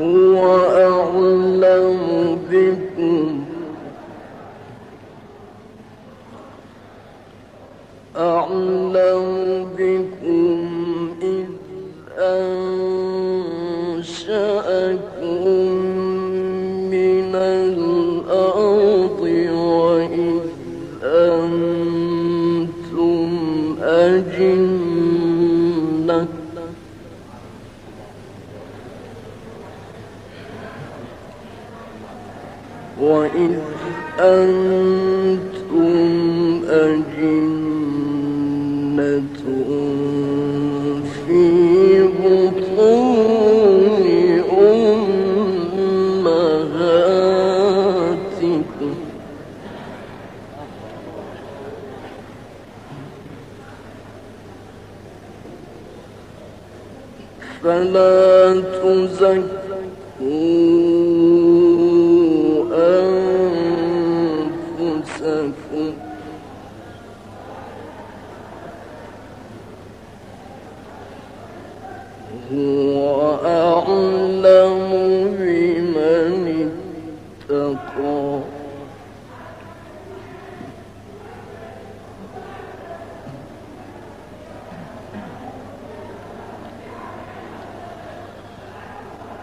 هو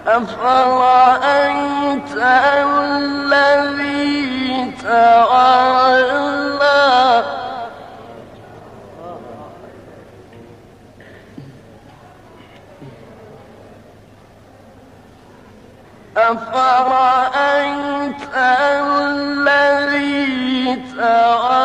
أفرأيت الذي تولى؟ أفرأيت الذي تولى؟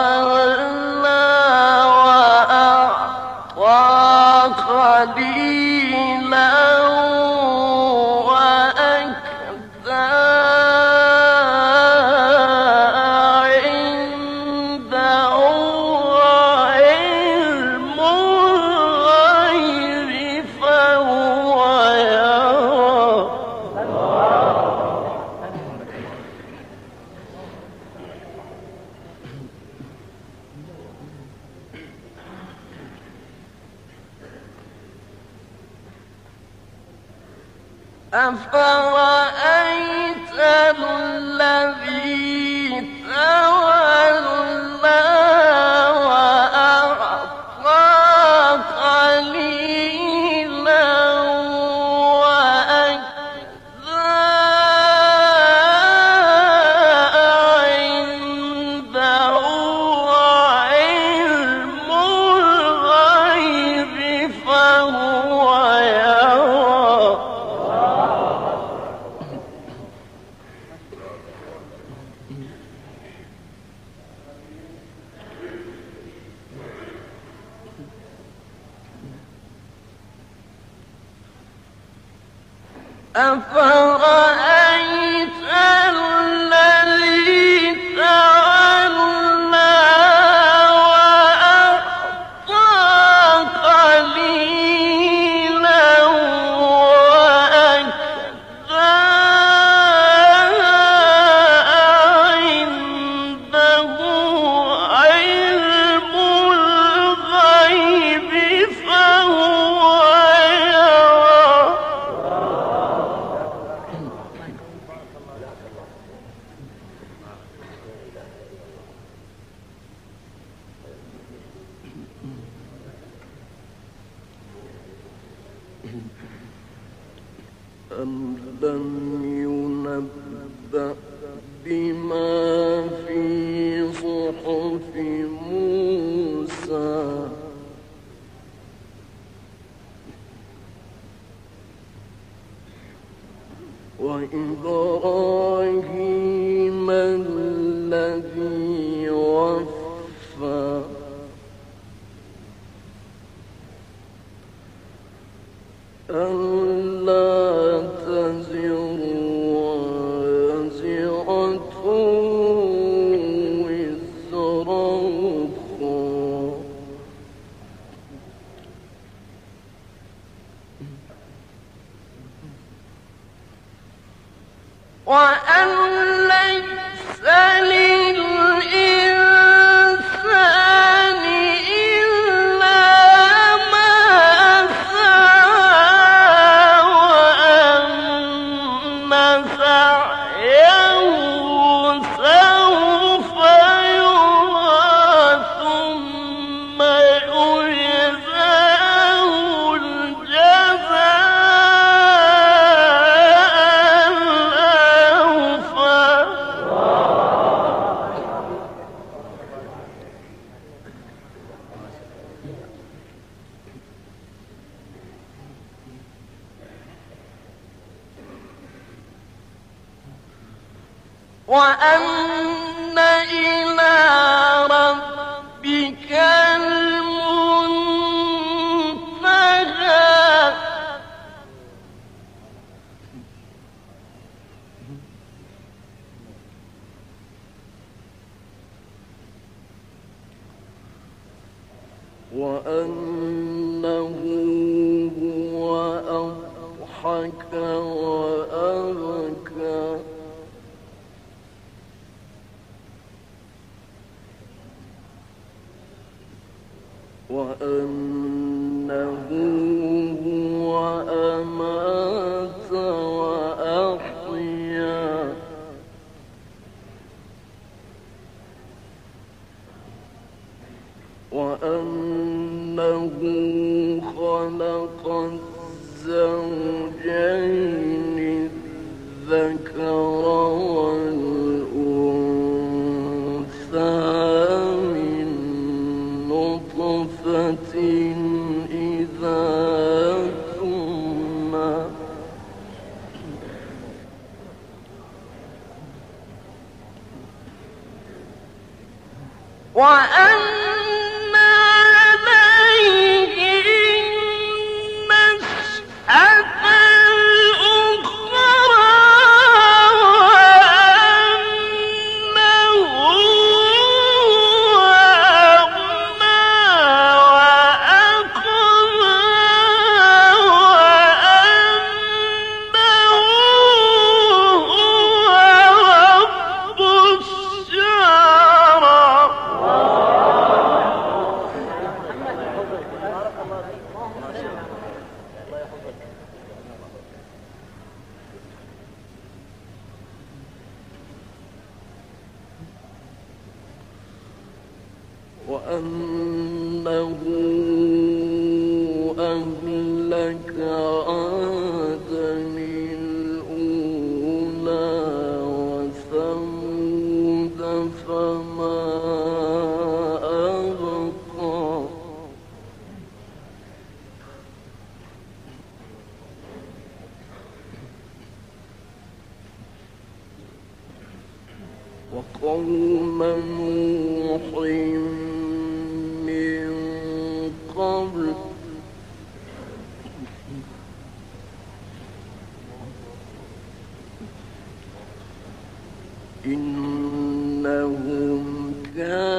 أفأ وأن وأنه وأن وأنه إنهم كانوا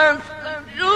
Ben, ben, ben.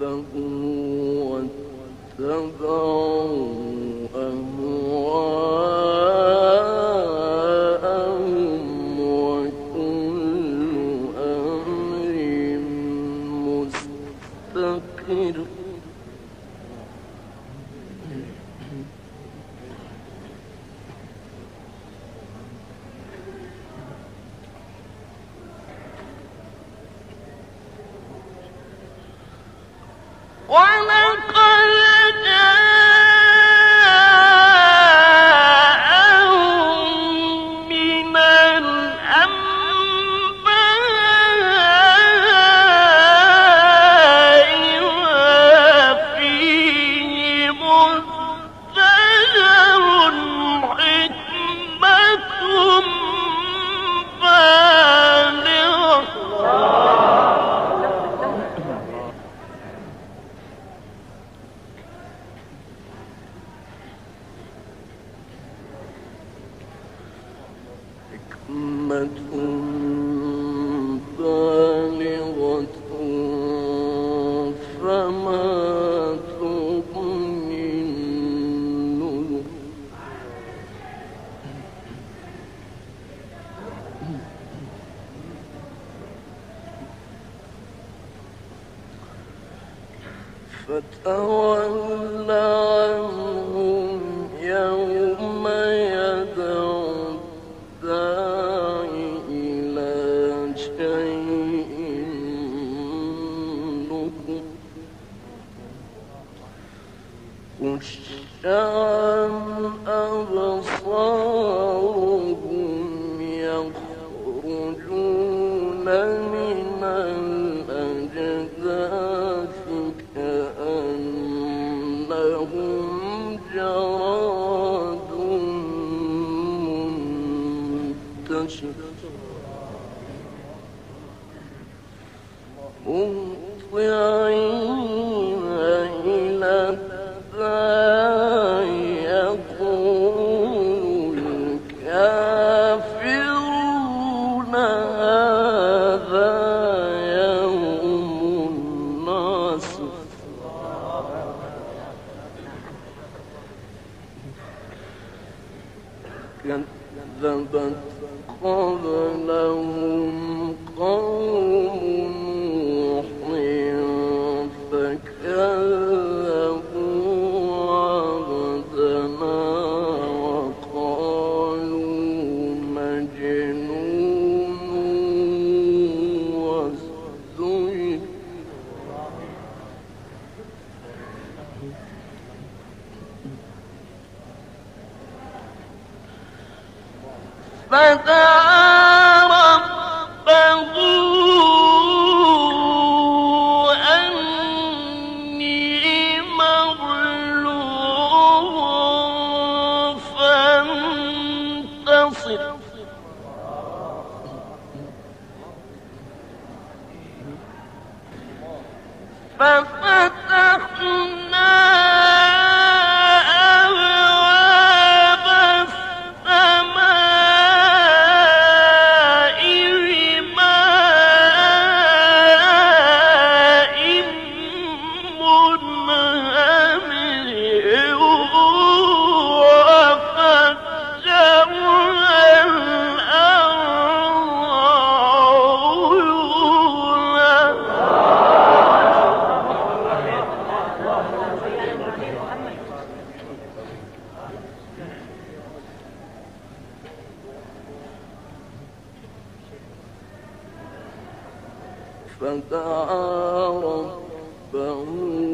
كذبوا واتبعوا ولقد أمة من Boom. فدعا ربه.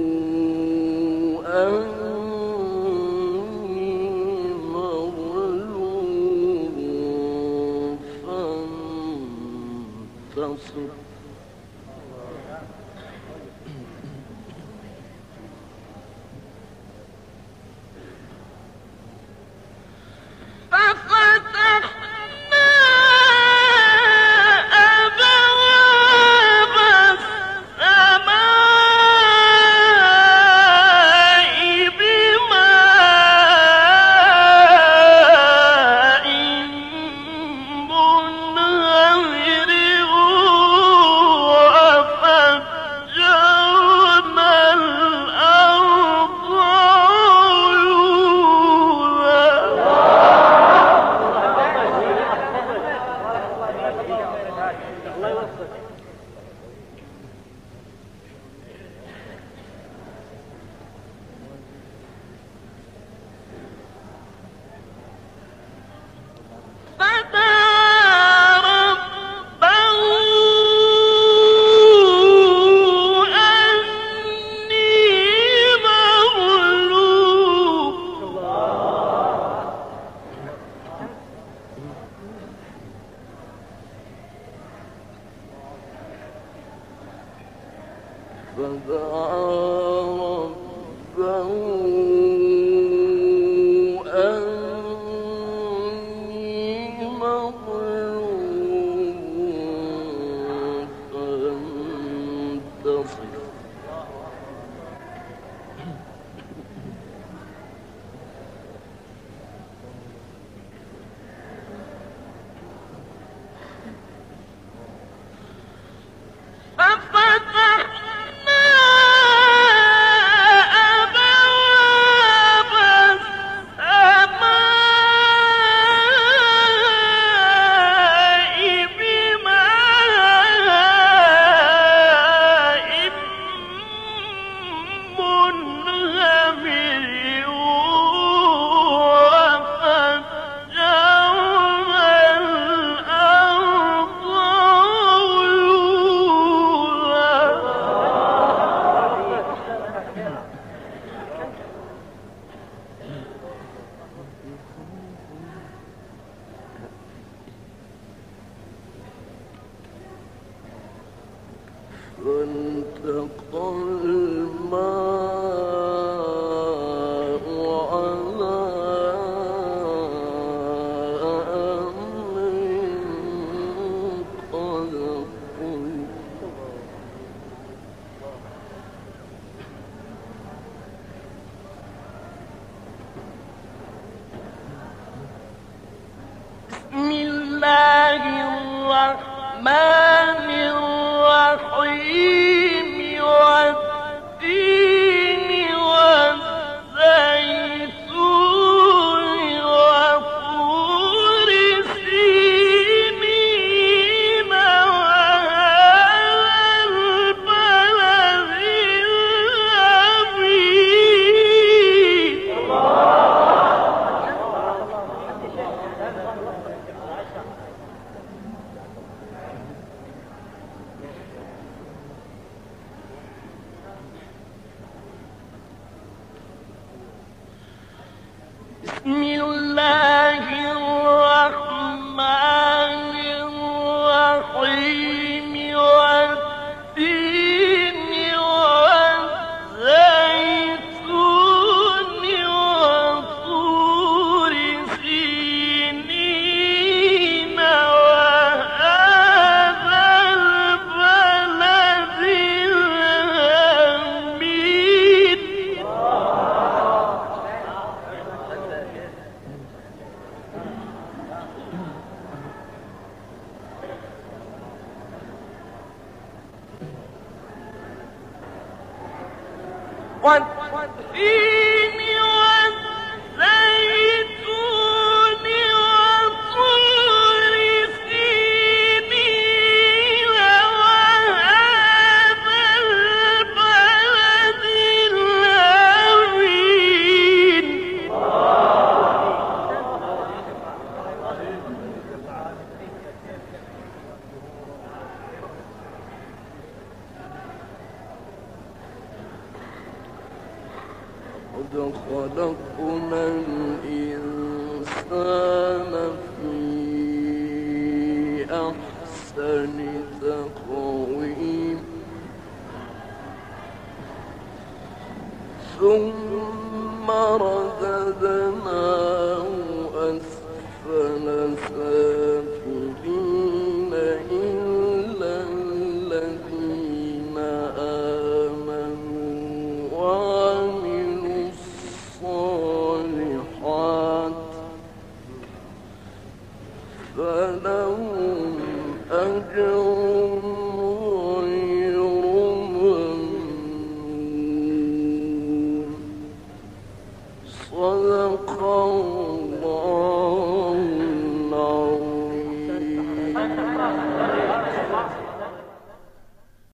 فدعا ربه الله one, one, one. room